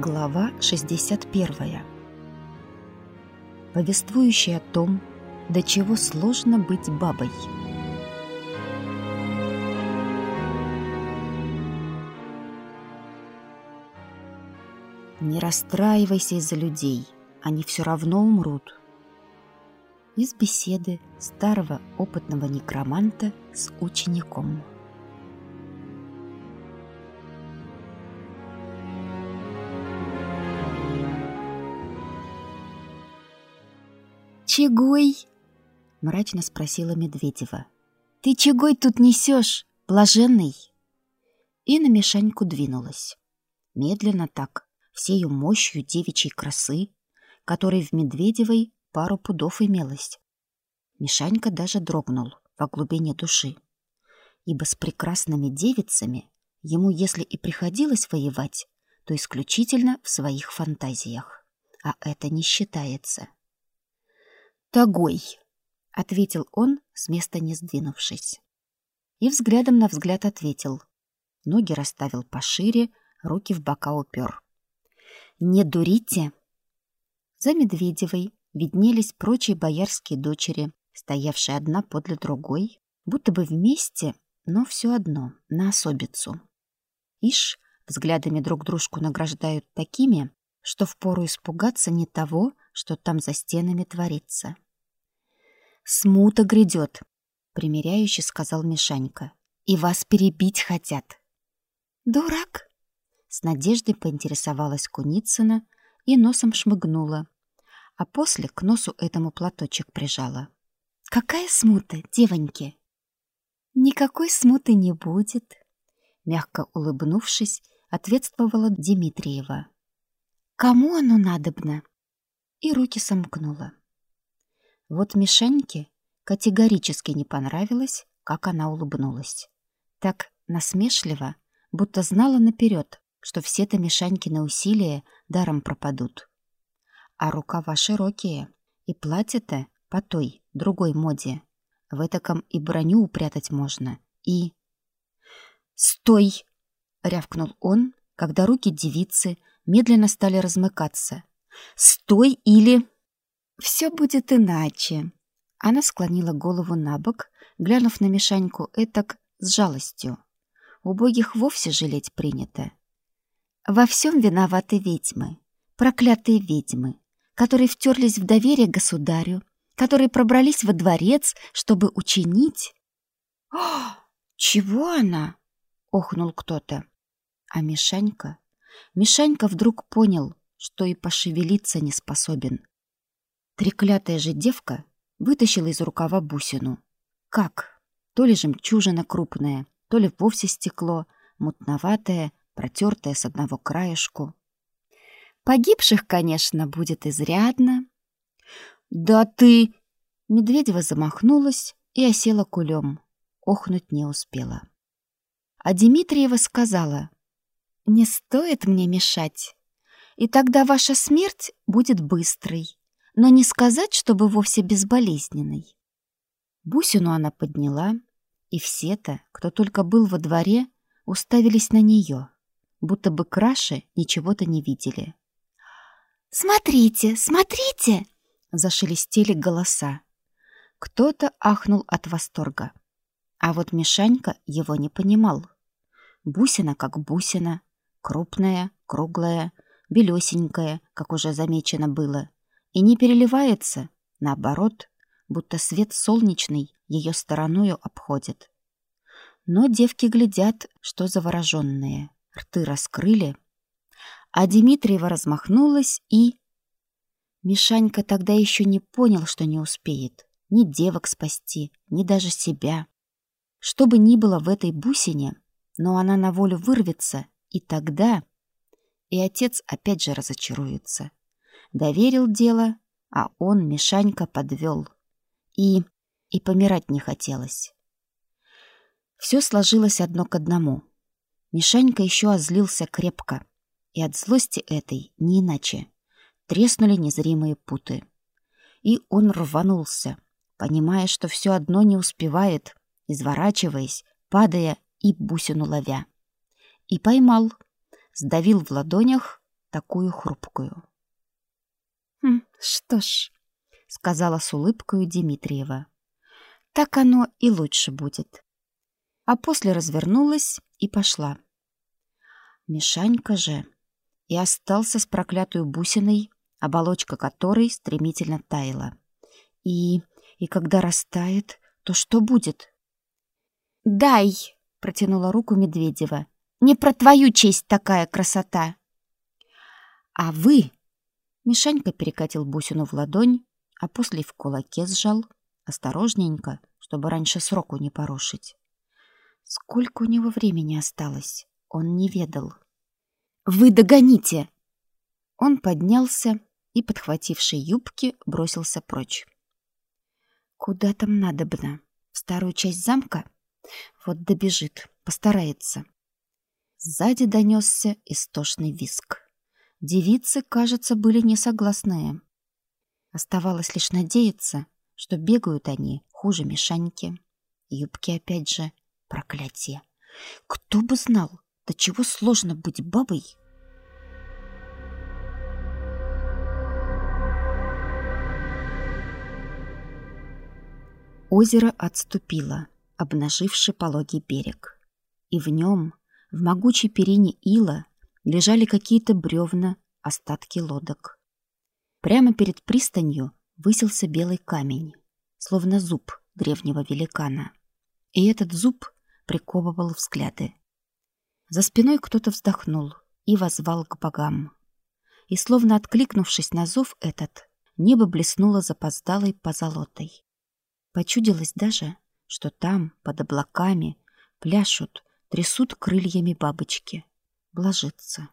Глава 61. Повествующая о том, до чего сложно быть бабой. Не расстраивайся из-за людей, они все равно умрут. Из беседы старого опытного некроманта с учеником. «Чегой?» — мрачно спросила Медведева. «Ты чегой тут несешь, блаженный?» И на Мишаньку двинулась. Медленно так, всею мощью девичьей красы, которой в Медведевой пару пудов имелось. Мишанька даже дрогнул во глубине души, ибо с прекрасными девицами ему, если и приходилось воевать, то исключительно в своих фантазиях, а это не считается. «Тогой», — ответил он, с места не сдвинувшись. И взглядом на взгляд ответил. Ноги расставил пошире, руки в бока упер. «Не дурите!» За Медведевой виднелись прочие боярские дочери, стоявшие одна подле другой, будто бы вместе, но все одно, на особицу. Ишь, взглядами друг дружку награждают такими, что впору испугаться не того, что там за стенами творится. «Смута грядет», — примиряюще сказал Мишанька. «И вас перебить хотят». «Дурак?» — с надеждой поинтересовалась Куницына и носом шмыгнула, а после к носу этому платочек прижала. «Какая смута, девоньки?» «Никакой смуты не будет», — мягко улыбнувшись, ответствовала Дмитриева. «Кому оно надобно?» И руки сомкнула. Вот Мишеньке категорически не понравилось, как она улыбнулась. Так насмешливо, будто знала наперед, что все-то Мишанькины усилия даром пропадут. А рукава широкие, и платье-то по той, другой моде. В этаком и броню упрятать можно, и... «Стой!» — рявкнул он, когда руки девицы медленно стали размыкаться, Стой или... Все будет иначе. Она склонила голову на бок, глянув на Мишаньку этак с жалостью. Убогих вовсе жалеть принято. Во всем виноваты ведьмы, проклятые ведьмы, которые втерлись в доверие государю, которые пробрались во дворец, чтобы учинить. «О, чего она?» — охнул кто-то. А Мишанька... Мишанька вдруг понял, что и пошевелиться не способен. Треклятая же девка вытащила из рукава бусину. Как? То ли жемчужина крупная, то ли вовсе стекло, мутноватое, протертое с одного краешку. Погибших, конечно, будет изрядно. «Да ты...» Медведева замахнулась и осела кулем. Охнуть не успела. А Дмитриева сказала, «Не стоит мне мешать и тогда ваша смерть будет быстрой, но не сказать, чтобы вовсе безболезненной. Бусину она подняла, и все-то, кто только был во дворе, уставились на нее, будто бы краше ничего-то не видели. «Смотрите, смотрите!» — зашелестели голоса. Кто-то ахнул от восторга. А вот Мишанька его не понимал. Бусина как бусина, крупная, круглая, белесенькая, как уже замечено было, и не переливается, наоборот, будто свет солнечный ее стороною обходит. Но девки глядят, что завороженные, рты раскрыли, а Дмитриева размахнулась и... Мишанька тогда еще не понял, что не успеет ни девок спасти, ни даже себя. Что бы ни было в этой бусине, но она на волю вырвется, и тогда и отец опять же разочаруется. Доверил дело, а он, Мишанька, подвел. И... и помирать не хотелось. Все сложилось одно к одному. Мишанька еще озлился крепко, и от злости этой не иначе. Треснули незримые путы. И он рванулся, понимая, что все одно не успевает, изворачиваясь, падая и бусину ловя. И поймал — сдавил в ладонях такую хрупкую. «Хм, «Что ж», — сказала с улыбкой Дмитриева, — «так оно и лучше будет». А после развернулась и пошла. Мишанька же и остался с проклятой бусиной, оболочка которой стремительно таяла. И, и когда растает, то что будет? «Дай!» — протянула руку Медведева. «Не про твою честь такая красота!» «А вы...» Мишанька перекатил бусину в ладонь, а после в кулаке сжал, осторожненько, чтобы раньше сроку не порушить. Сколько у него времени осталось, он не ведал. «Вы догоните!» Он поднялся и, подхвативший юбки, бросился прочь. «Куда там надобно? В старую часть замка?» Вот добежит, постарается. Сзади донесся истошный виск. Девицы, кажется, были несогласные. Оставалось лишь надеяться, что бегают они хуже Мишаньки. Юбки опять же проклятие. Кто бы знал, до чего сложно быть бабой. Озеро отступило обнаживший пологий берег. И в нем, в могучей перине ила, лежали какие-то бревна, остатки лодок. Прямо перед пристанью высился белый камень, словно зуб древнего великана. И этот зуб приковывал взгляды. За спиной кто-то вздохнул и возвал к богам. И словно откликнувшись на зов этот, небо блеснуло запоздалой позолотой. Почудилось даже, что там, под облаками, пляшут, трясут крыльями бабочки. Блажится.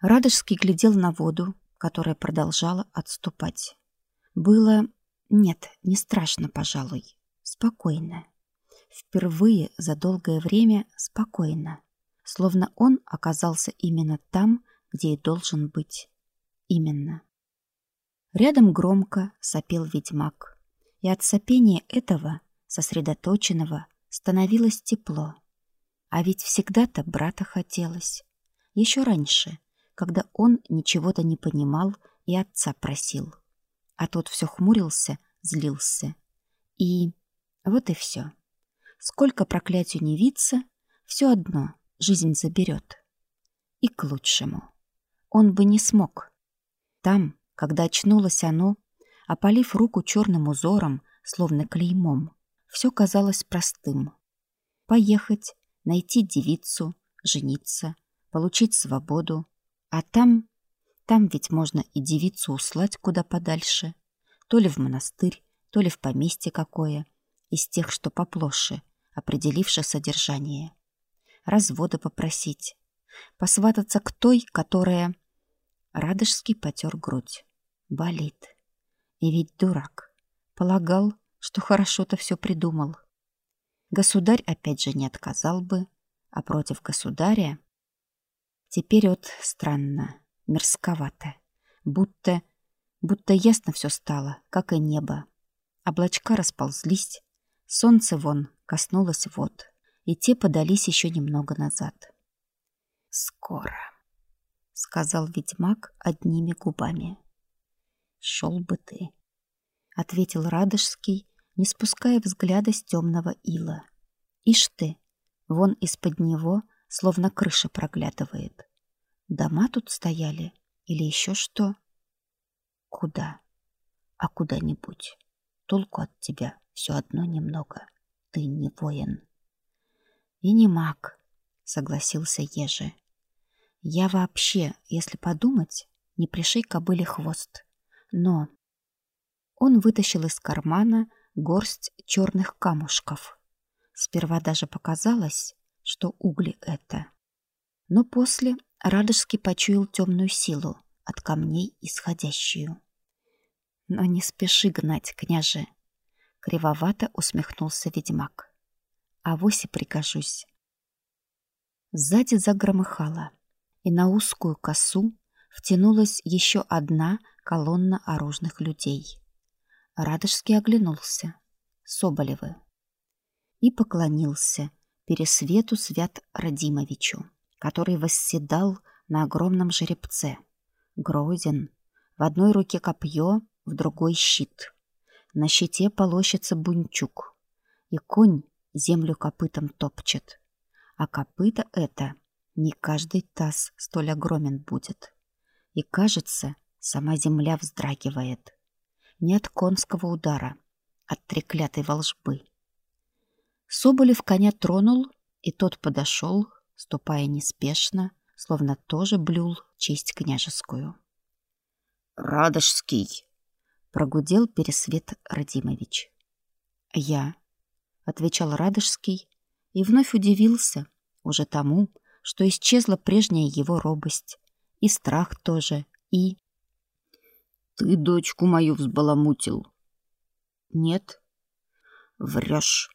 Радожский глядел на воду, которая продолжала отступать. Было... Нет, не страшно, пожалуй. Спокойно. Впервые за долгое время спокойно. Словно он оказался именно там, где и должен быть. Именно. Рядом громко сопел ведьмак. И от сопения этого сосредоточенного, становилось тепло. А ведь всегда-то брата хотелось. Еще раньше, когда он ничего-то не понимал и отца просил. А тот все хмурился, злился. И вот и все. Сколько проклятию не виться, все одно жизнь заберет. И к лучшему. Он бы не смог. Там, когда очнулось оно, опалив руку черным узором, словно клеймом, все казалось простым. Поехать, найти девицу, жениться, получить свободу. А там... Там ведь можно и девицу услать куда подальше. То ли в монастырь, то ли в поместье какое. Из тех, что поплоше, определившее содержание. Развода попросить. Посвататься к той, которая... Радожский потер грудь. Болит. И ведь дурак. Полагал, что хорошо-то все придумал. Государь опять же не отказал бы, а против государя... Теперь вот странно, мерзковато, будто, будто ясно все стало, как и небо. Облачка расползлись, солнце вон коснулось вод, и те подались еще немного назад. «Скоро», — сказал ведьмак одними губами. «Шел бы ты», — ответил Радожский, не спуская взгляда с темного ила. Ишь ты, вон из-под него словно крыша проглядывает. Дома тут стояли или еще что? Куда? А куда-нибудь. Толку от тебя все одно немного. Ты не воин. И не маг, согласился Ежи. Я вообще, если подумать, не пришей кобыле хвост. Но он вытащил из кармана горсть черных камушков. Сперва даже показалось, что угли это. Но после Радожский почуял темную силу от камней исходящую. Но не спеши гнать, княже, кривовато усмехнулся ведьмак. А вось и прикажусь. Сзади загромыхало, и на узкую косу втянулась еще одна колонна оружных людей. Радожский оглянулся. Соболевы. И поклонился Пересвету Свят Радимовичу, который восседал на огромном жеребце. Грозен. В одной руке копье, в другой щит. На щите полощется бунчук. И конь землю копытом топчет. А копыта это не каждый таз столь огромен будет. И, кажется, сама земля вздрагивает. Не от конского удара, от треклятой волжбы. Соболев коня тронул, и тот подошел, ступая неспешно, словно тоже блюл честь княжескую. «Радожский!» — прогудел Пересвет Радимович. «Я», — отвечал Радожский, и вновь удивился уже тому, что исчезла прежняя его робость, и страх тоже, и... «Ты дочку мою взбаламутил?» «Нет». «Врешь.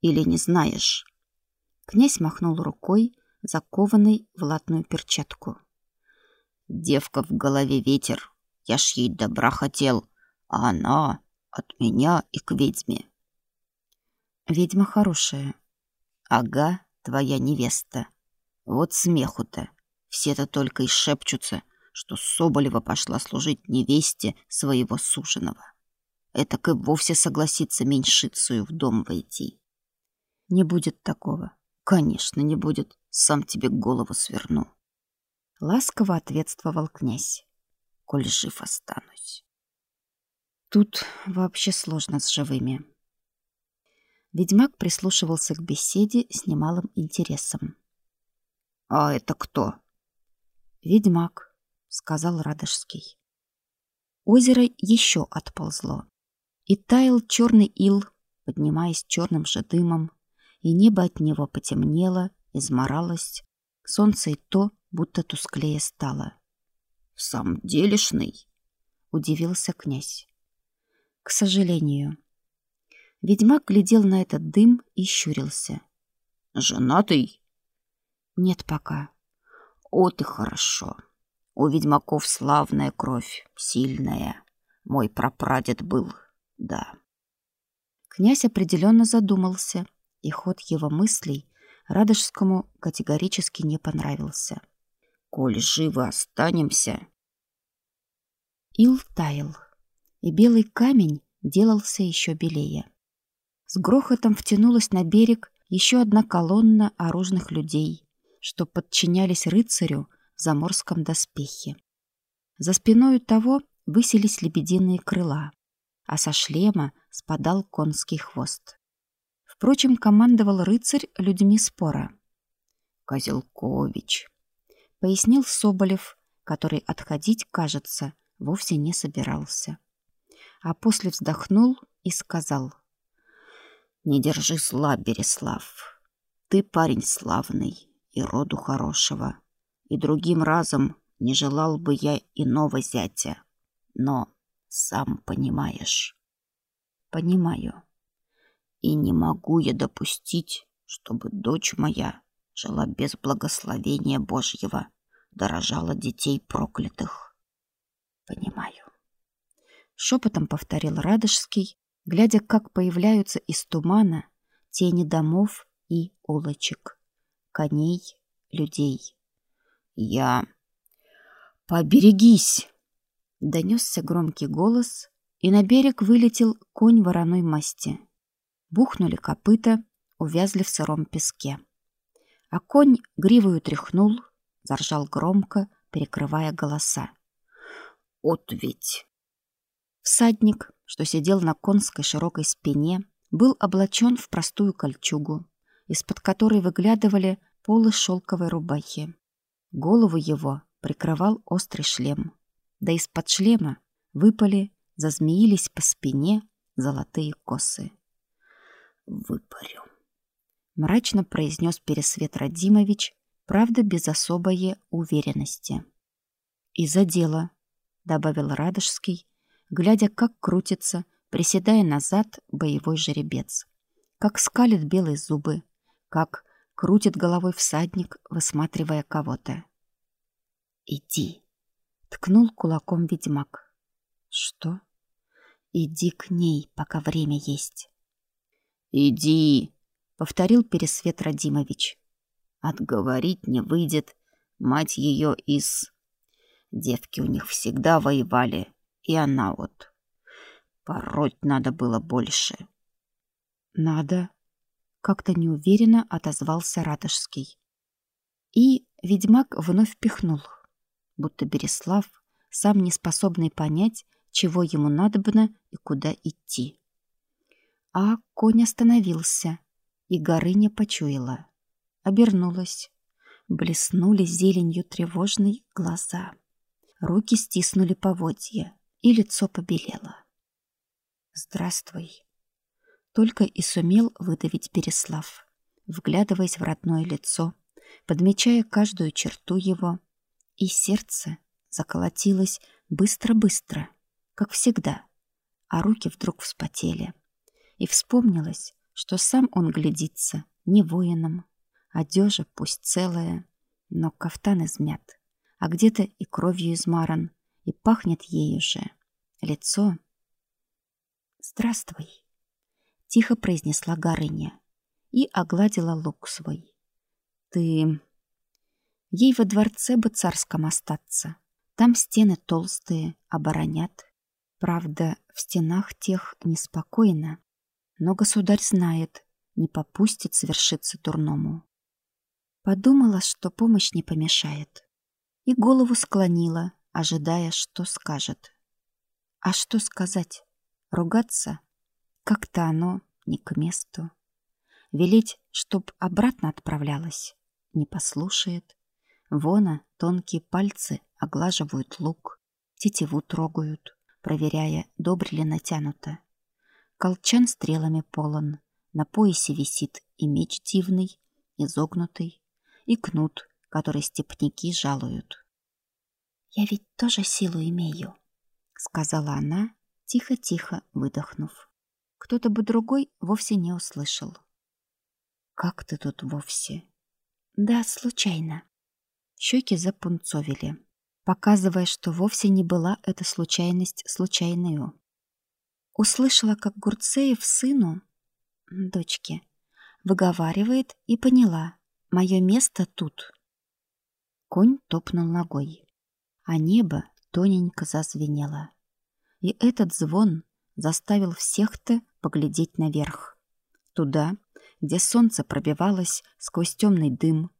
Или не знаешь?» Князь махнул рукой, закованной в латную перчатку. «Девка в голове ветер. Я ж ей добра хотел, а она от меня и к ведьме». «Ведьма хорошая». «Ага, твоя невеста. Вот смеху-то. Все-то только и шепчутся, что Соболева пошла служить невесте своего суженого. Этак и вовсе согласится меньшицею в дом войти. Не будет такого. Конечно, не будет. Сам тебе голову сверну. Ласково ответствовал князь. Коль жив останусь. Тут вообще сложно с живыми. Ведьмак прислушивался к беседе с немалым интересом. «А это кто?» «Ведьмак», — сказал Радожский. Озеро еще отползло, и таял черный ил, поднимаясь черным же дымом, и небо от него потемнело, изморалось, солнце и то будто тусклее стало. — В самом делешный? — удивился князь. — К сожалению. Ведьмак глядел на этот дым и щурился. — Женатый? Нет пока. О, ты хорошо. У ведьмаков славная кровь, сильная. Мой прапрадед был, да. Князь определенно задумался, и ход его мыслей Радожскому категорически не понравился. Коль живы останемся. Ил таял, и белый камень делался еще белее. С грохотом втянулась на берег еще одна колонна оружных людей, что подчинялись рыцарю в заморском доспехе. За спиной того высились лебединые крыла, а со шлема спадал конский хвост. Впрочем, командовал рыцарь людьми спора. «Козелкович», — пояснил Соболев, который отходить, кажется, вовсе не собирался. А после вздохнул и сказал. «Не держи зла, Береслав. Ты парень славный, и роду хорошего. И другим разом не желал бы я иного зятя. Но сам понимаешь. Понимаю. И не могу я допустить, чтобы дочь моя жила без благословения Божьего, дорожала детей проклятых. Понимаю. Шепотом повторил Радожский, глядя, как появляются из тумана тени домов и улочек коней, людей. «Я... Поберегись!» Донесся громкий голос, и на берег вылетел конь вороной масти. Бухнули копыта, увязли в сыром песке. А конь гривою тряхнул, заржал громко, перекрывая голоса. «От ведь!» Всадник, что сидел на конской широкой спине, был облачен в простую кольчугу, из-под которой выглядывали полы шелковой рубахи. Голову его прикрывал острый шлем. Да из-под шлема выпали, зазмеились по спине золотые косы. «Выпарю», — мрачно произнес Пересвет Радимович, правда, без особой уверенности. «И за дело», — добавил Радожский, глядя, как крутится, приседая назад боевой жеребец, как скалит белые зубы, как крутит головой всадник, высматривая кого-то. «Иди!» — ткнул кулаком ведьмак. «Что?» «Иди к ней, пока время есть». «Иди!» — повторил Пересвет Радимович. «Отговорить не выйдет. Мать ее из... Девки у них всегда воевали, и она вот. Пороть надо было больше. Надо. Как-то неуверенно отозвался Ратышский. И ведьмак вновь пихнул, будто Береслав, сам не способный понять, чего ему надобно и куда идти. А конь остановился, и Горыня почуяла. Обернулась. Блеснули зеленью тревожные глаза. Руки стиснули поводья, и лицо побелело. «Здравствуй!» Только и сумел выдавить Переслав, вглядываясь в родное лицо, подмечая каждую черту его, и сердце заколотилось быстро-быстро, как всегда, а руки вдруг вспотели. И вспомнилось, что сам он глядится не воином, одежа пусть целая, но кафтан измят, а где-то и кровью измаран, и пахнет ею же. Лицо... «Здравствуй!» — тихо произнесла Горыня и огладила лук свой. «Ты...» Ей во дворце бы царском остаться. Там стены толстые, оборонят. Правда, в стенах тех неспокойно. Но государь знает, не попустит свершиться дурному. Подумала, что помощь не помешает. И голову склонила, ожидая, что скажет. А что сказать? Ругаться? Как-то оно не к месту. Велеть, чтоб обратно отправлялась, не послушает. Вона тонкие пальцы оглаживают лук, тетиву трогают, проверяя, добре ли натянуто. Колчан стрелами полон, на поясе висит и меч дивный, изогнутый, и кнут, который степняки жалуют. «Я ведь тоже силу имею», — сказала она, тихо-тихо выдохнув. Кто-то бы другой вовсе не услышал. «Как ты тут вовсе?» «Да, случайно». Щеки запунцовили, показывая, что вовсе не была эта случайность случайную. Услышала, как Гурцеев сыну, дочке, выговаривает и поняла, мое место тут. Конь топнул ногой, а небо тоненько зазвенело. И этот звон заставил всех-то поглядеть наверх, туда, где солнце пробивалось сквозь темный дым,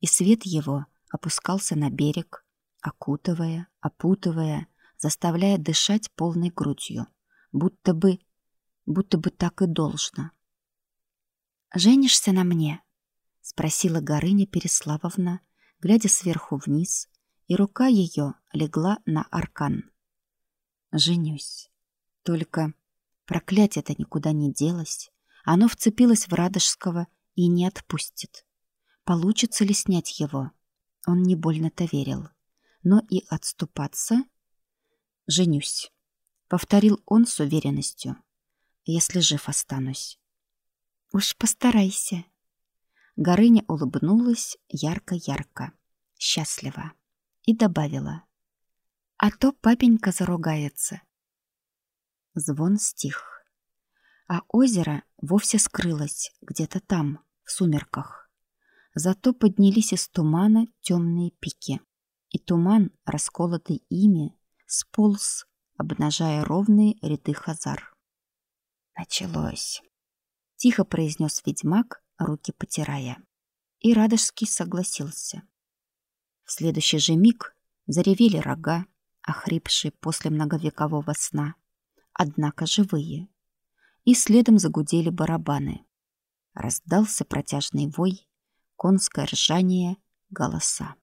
и свет его опускался на берег, окутывая, опутывая, заставляя дышать полной грудью будто бы... будто бы так и должно. «Женишься на мне?» — спросила Горыня Переславовна, глядя сверху вниз, и рука ее легла на аркан. «Женюсь. Только проклятие-то никуда не делось. Оно вцепилось в Радожского и не отпустит. Получится ли снять его? Он не больно-то верил. Но и отступаться... Женюсь повторил он с уверенностью. Если жив останусь. Уж постарайся. Горыня улыбнулась ярко-ярко, счастливо, и добавила. А то папенька заругается. Звон стих. А озеро вовсе скрылось где-то там, в сумерках. Зато поднялись из тумана темные пики. И туман, расколотый ими, сполз обнажая ровные ряды хазар. «Началось!» — тихо произнес ведьмак, руки потирая. И Радожский согласился. В следующий же миг заревели рога, охрипшие после многовекового сна, однако живые. И следом загудели барабаны. Раздался протяжный вой, конское ржание, голоса.